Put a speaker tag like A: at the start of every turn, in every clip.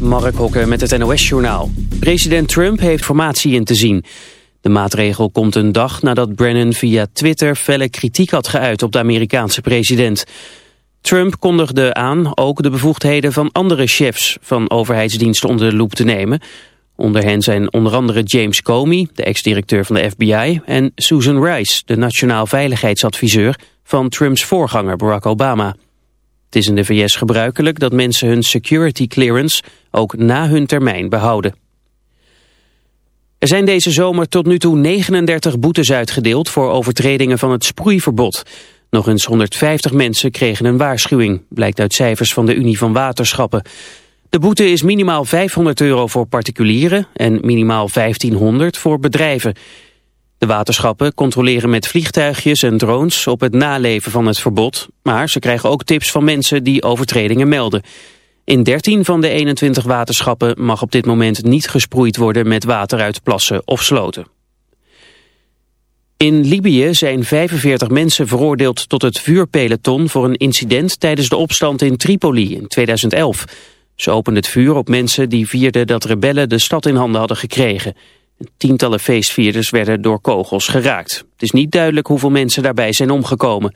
A: Mark Hokke met het NOS-journaal. President Trump heeft formatie in te zien. De maatregel komt een dag nadat Brennan via Twitter felle kritiek had geuit op de Amerikaanse president. Trump kondigde aan ook de bevoegdheden van andere chefs van overheidsdiensten onder de loep te nemen. Onder hen zijn onder andere James Comey, de ex-directeur van de FBI, en Susan Rice, de nationaal veiligheidsadviseur van Trumps voorganger Barack Obama. Het is in de VS gebruikelijk dat mensen hun security clearance ook na hun termijn behouden. Er zijn deze zomer tot nu toe 39 boetes uitgedeeld voor overtredingen van het sproeiverbod. Nog eens 150 mensen kregen een waarschuwing, blijkt uit cijfers van de Unie van Waterschappen. De boete is minimaal 500 euro voor particulieren en minimaal 1500 voor bedrijven. De waterschappen controleren met vliegtuigjes en drones op het naleven van het verbod, maar ze krijgen ook tips van mensen die overtredingen melden. In 13 van de 21 waterschappen mag op dit moment niet gesproeid worden met water uit plassen of sloten. In Libië zijn 45 mensen veroordeeld tot het vuurpeloton voor een incident tijdens de opstand in Tripoli in 2011. Ze openden het vuur op mensen die vierden dat rebellen de stad in handen hadden gekregen. Tientallen feestvierders werden door kogels geraakt. Het is niet duidelijk hoeveel mensen daarbij zijn omgekomen.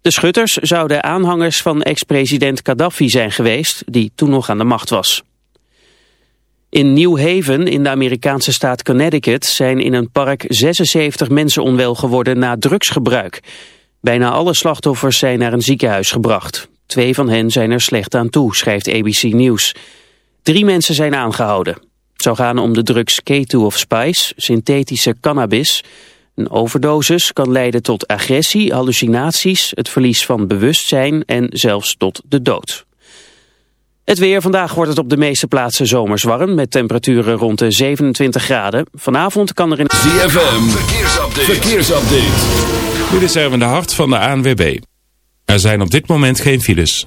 A: De schutters zouden aanhangers van ex-president Gaddafi zijn geweest, die toen nog aan de macht was. In New Haven, in de Amerikaanse staat Connecticut, zijn in een park 76 mensen onwel geworden na drugsgebruik. Bijna alle slachtoffers zijn naar een ziekenhuis gebracht. Twee van hen zijn er slecht aan toe, schrijft ABC News. Drie mensen zijn aangehouden. Het zou gaan om de drugs K2 of Spice, synthetische cannabis. Een overdosis kan leiden tot agressie, hallucinaties, het verlies van bewustzijn en zelfs tot de dood. Het weer. Vandaag wordt het op de meeste plaatsen zomers warm... met temperaturen rond de 27 graden. Vanavond kan er in...
B: ZFM. Verkeersupdate. Verkeersupdate.
C: Dit is Erwin de Hart van de ANWB. Er zijn op dit moment geen files.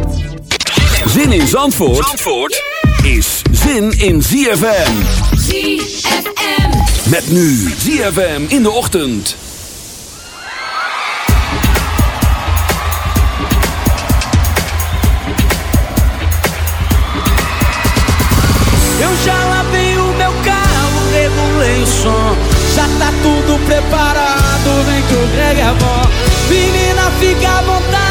B: Zin in Zandvoort, Zandvoort is zin in ZFM.
D: ZFM.
B: Met nu ZFM in de ochtend.
E: Eu já lavei o meu carro, regulei o som. Já tá tudo preparado, vem que o Greg é bom. Menina, fica à vontade,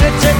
E: better take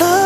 F: love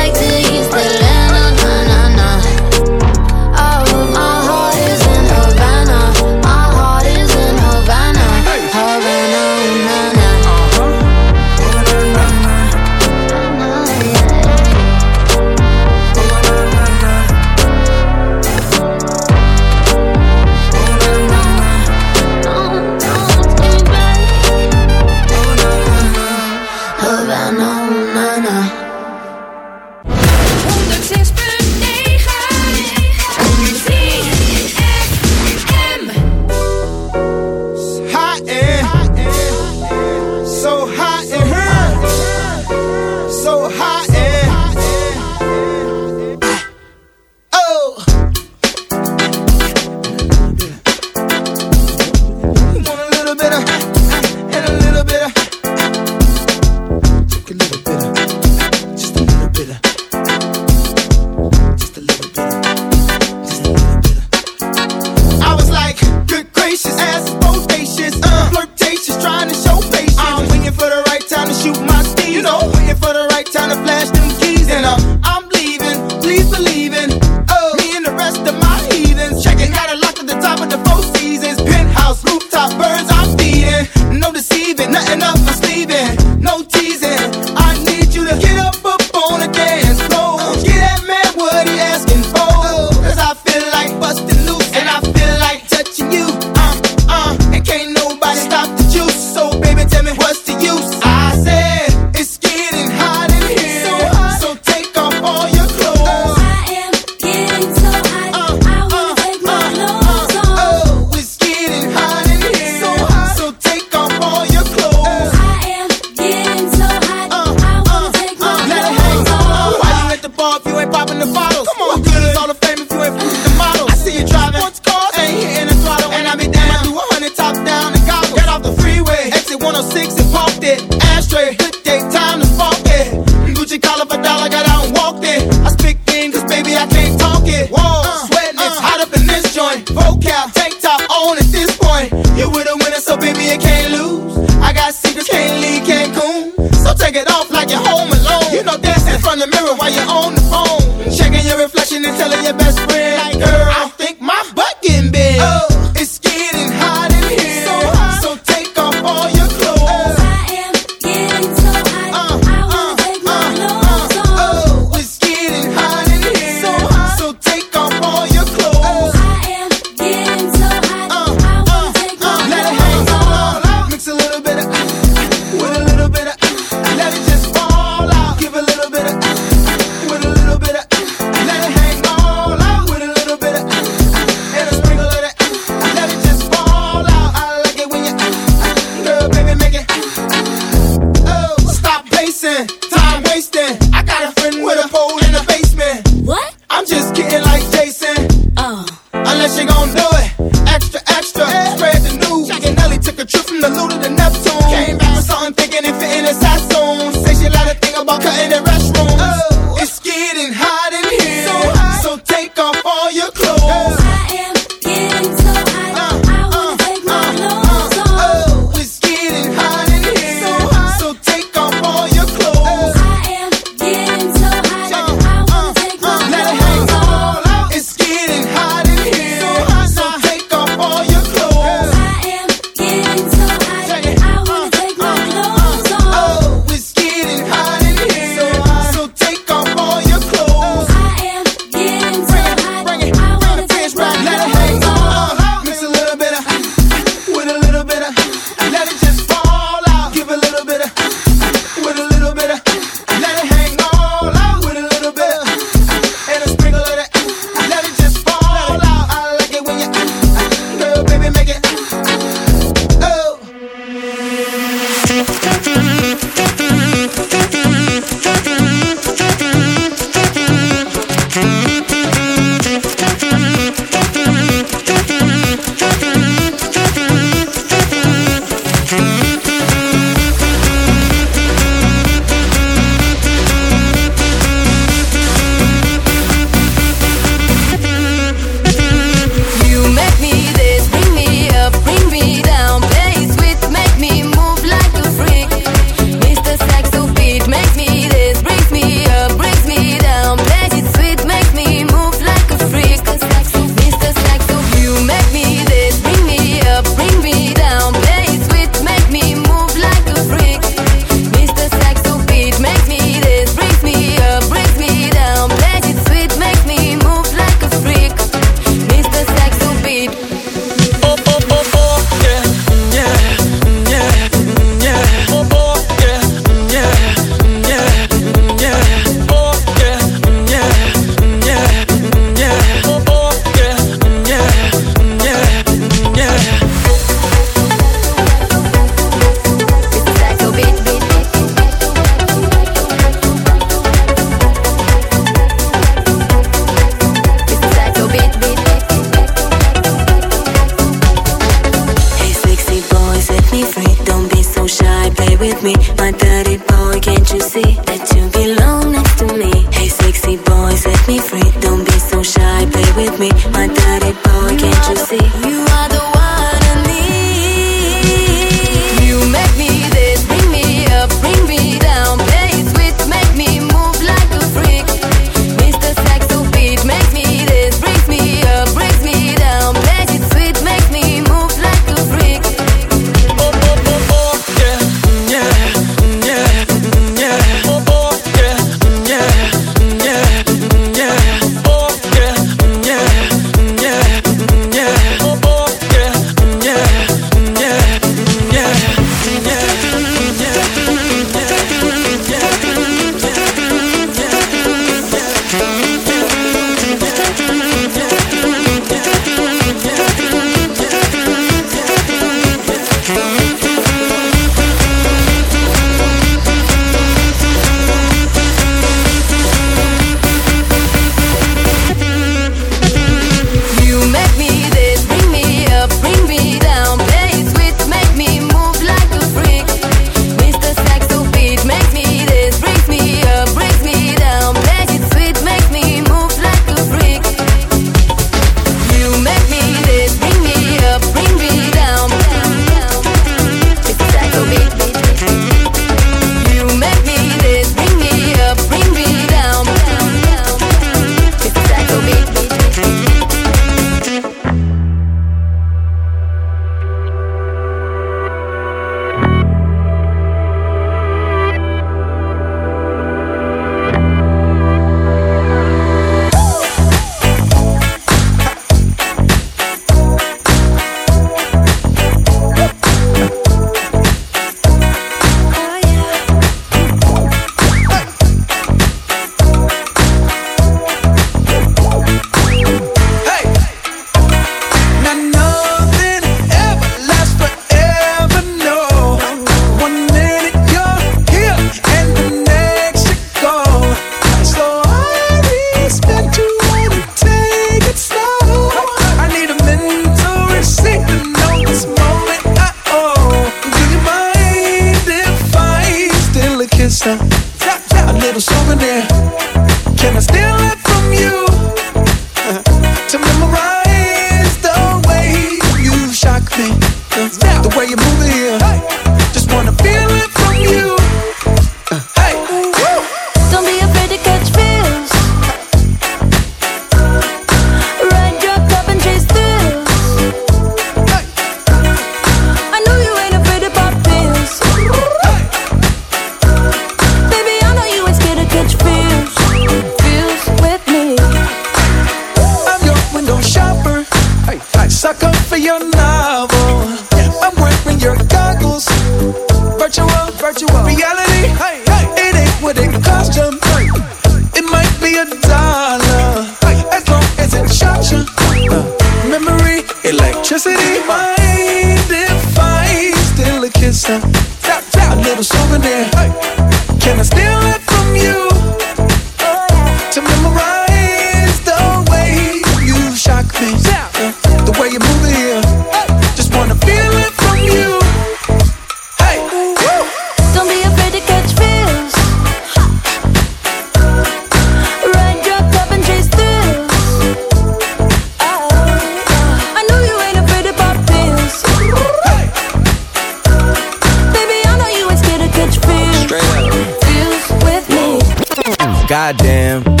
G: goddamn.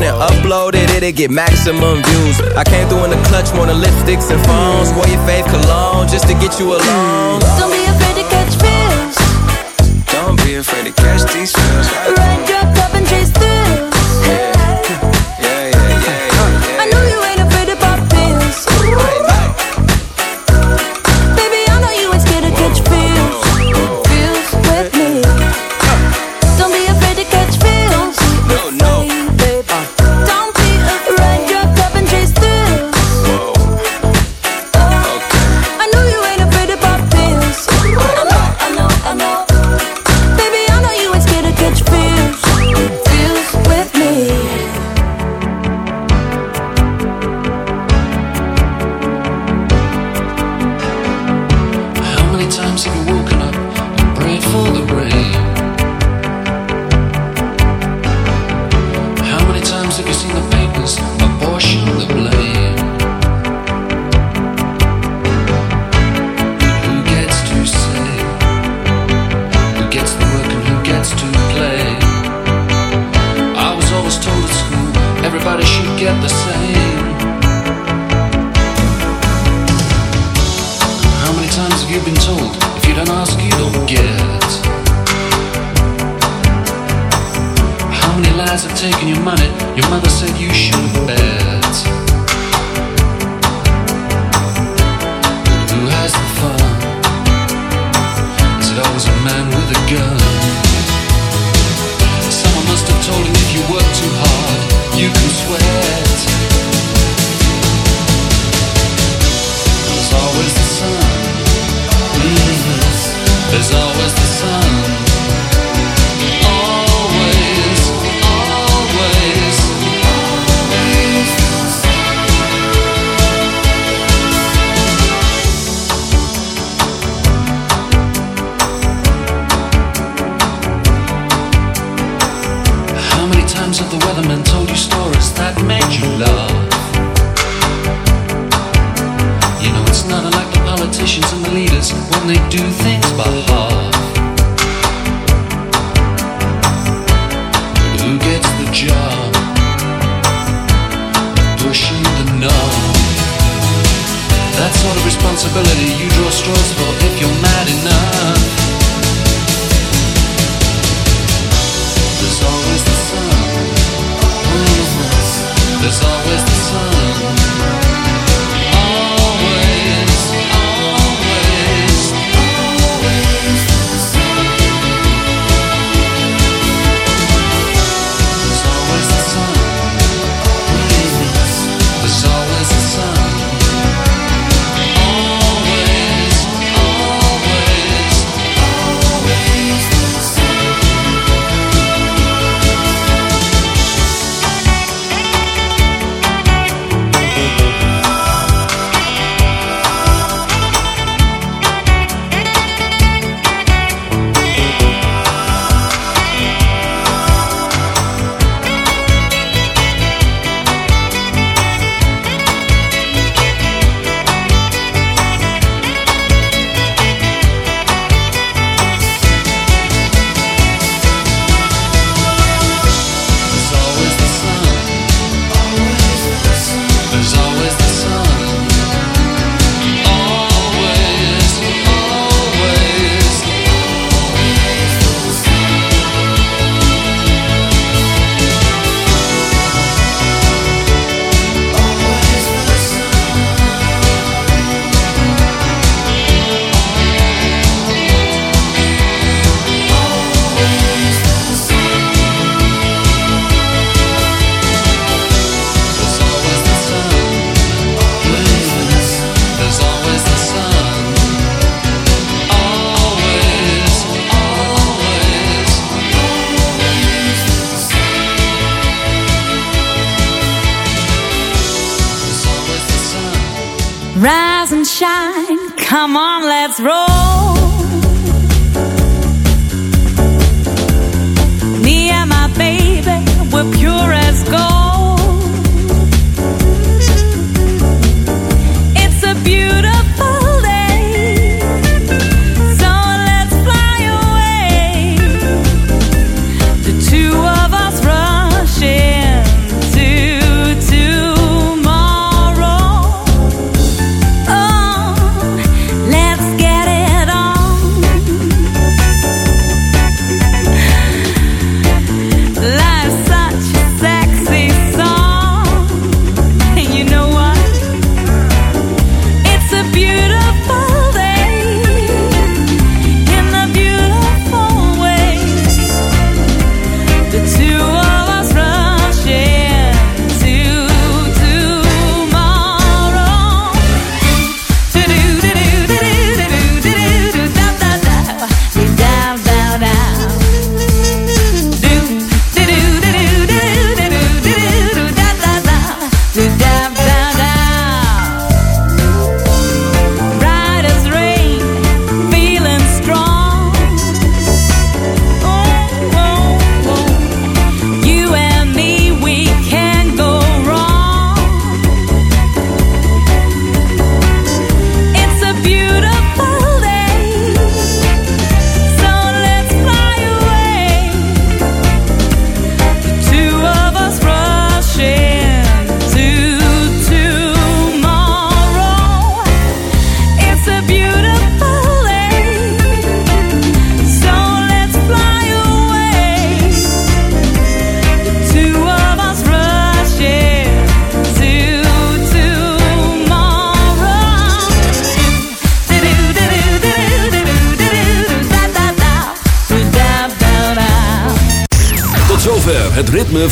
G: phone and upload it, it'll get maximum views. I came through in the clutch, more than lipsticks and phones. Wear your fave cologne just to get you alone.
H: Don't be afraid to catch feels.
G: Don't be afraid to catch these feels.
H: Ride your cup and chase through. you
E: been told? If you don't ask, you don't get. How many lies have taken your money? Your mother said you shouldn't bet. Who has the fun? Is it always a man with a gun? Someone must have told him if you work too hard, you can sweat.